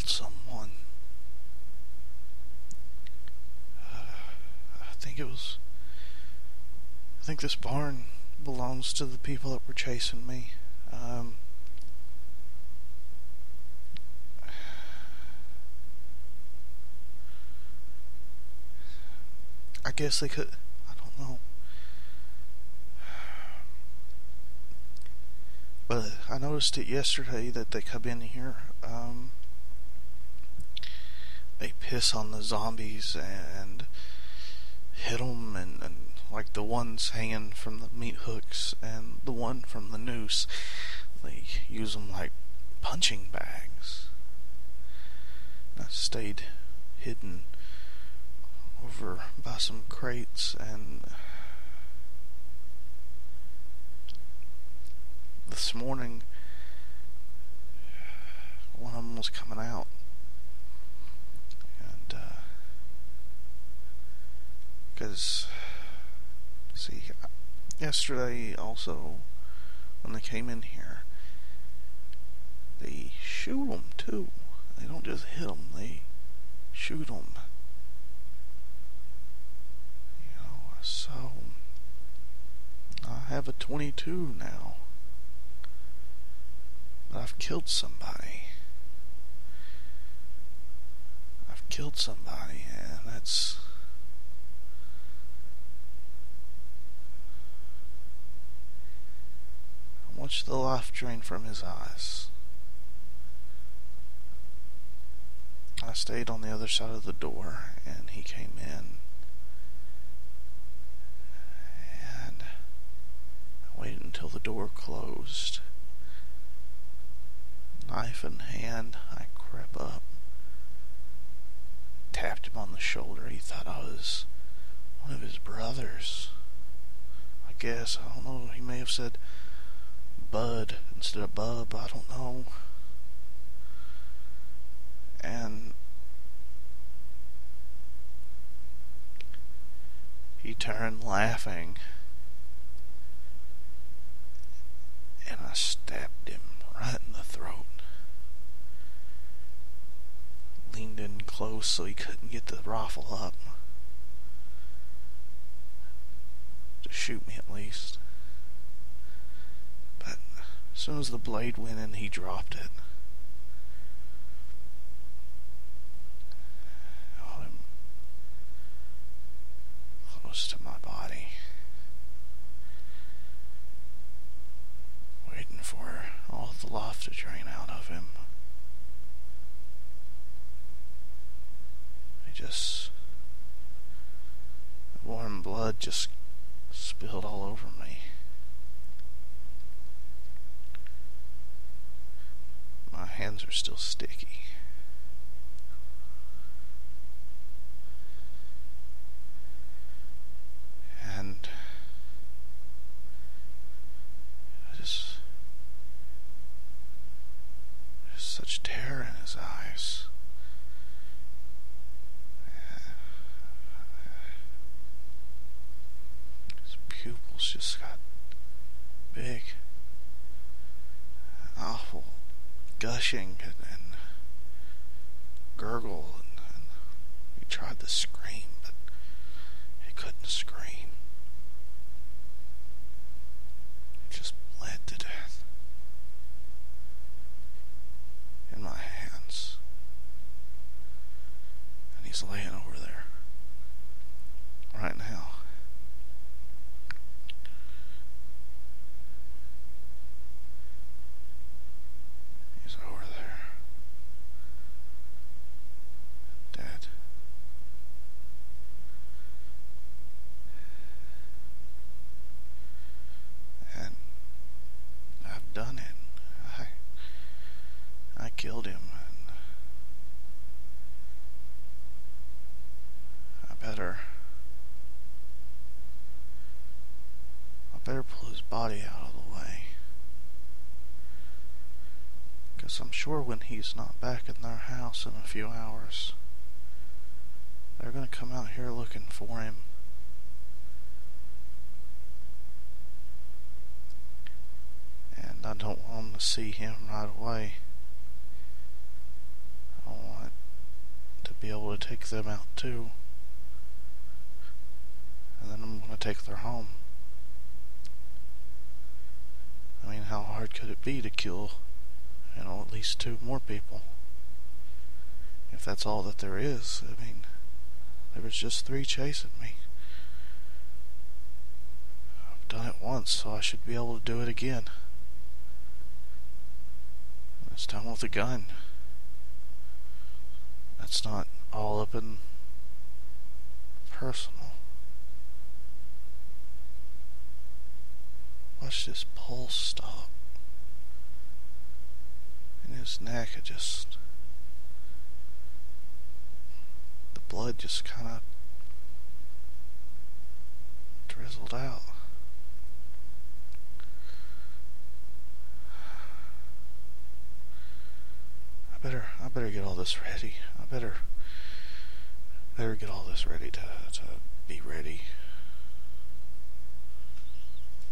killed someone. Uh, I think it was. I think this barn belongs to the people that were chasing me. Um, I guess they could. I don't know. But I noticed it yesterday that they come in here. Um, piss on the zombies and hit them, and, and like the ones hanging from the meat hooks and the one from the noose. They use them like punching bags. I stayed hidden over by some crates and this morning one of them was coming out and because see yesterday also when they came in here they shoot them too they don't just hit them they shoot them You know, So, I have a 22 now. But I've killed somebody. I've killed somebody, and that's. I watched the life drain from his eyes. I stayed on the other side of the door, and he came in. I waited until the door closed. Knife in hand, I crept up, tapped him on the shoulder. He thought I was one of his brothers. I guess, I don't know, he may have said Bud instead of Bub, I don't know. And he turned laughing. and I stabbed him right in the throat. Leaned in close so he couldn't get the rifle up. To shoot me at least. As soon as the blade went in, he dropped it. close to my body. Waiting for all the life to drain out of him. He just. The warm blood just spilled all over me. My hands are still sticky. And I just there's such terror in his eyes. His pupils just got big, awful, gushing, and, and gurgle, and, and he tried to scream, but he couldn't scream. He just bled to death. in my hands. And he's laying over there right now. He's over there. Dead. And I've done it. I I killed him. I better. I better pull his body out of the way. Because I'm sure when he's not back in their house in a few hours, they're going to come out here looking for him. And I don't want them to see him right away I want to be able to take them out too. And then I'm going to take their home. I mean, how hard could it be to kill, you know, at least two more people? If that's all that there is, I mean, there was just three chasing me. I've done it once, so I should be able to do it again. This time with a gun. That's not all up in personal. Watch this pulse stop. In his neck, it just. The blood just kind of drizzled out. better I better get all this ready. I better better get all this ready to to be ready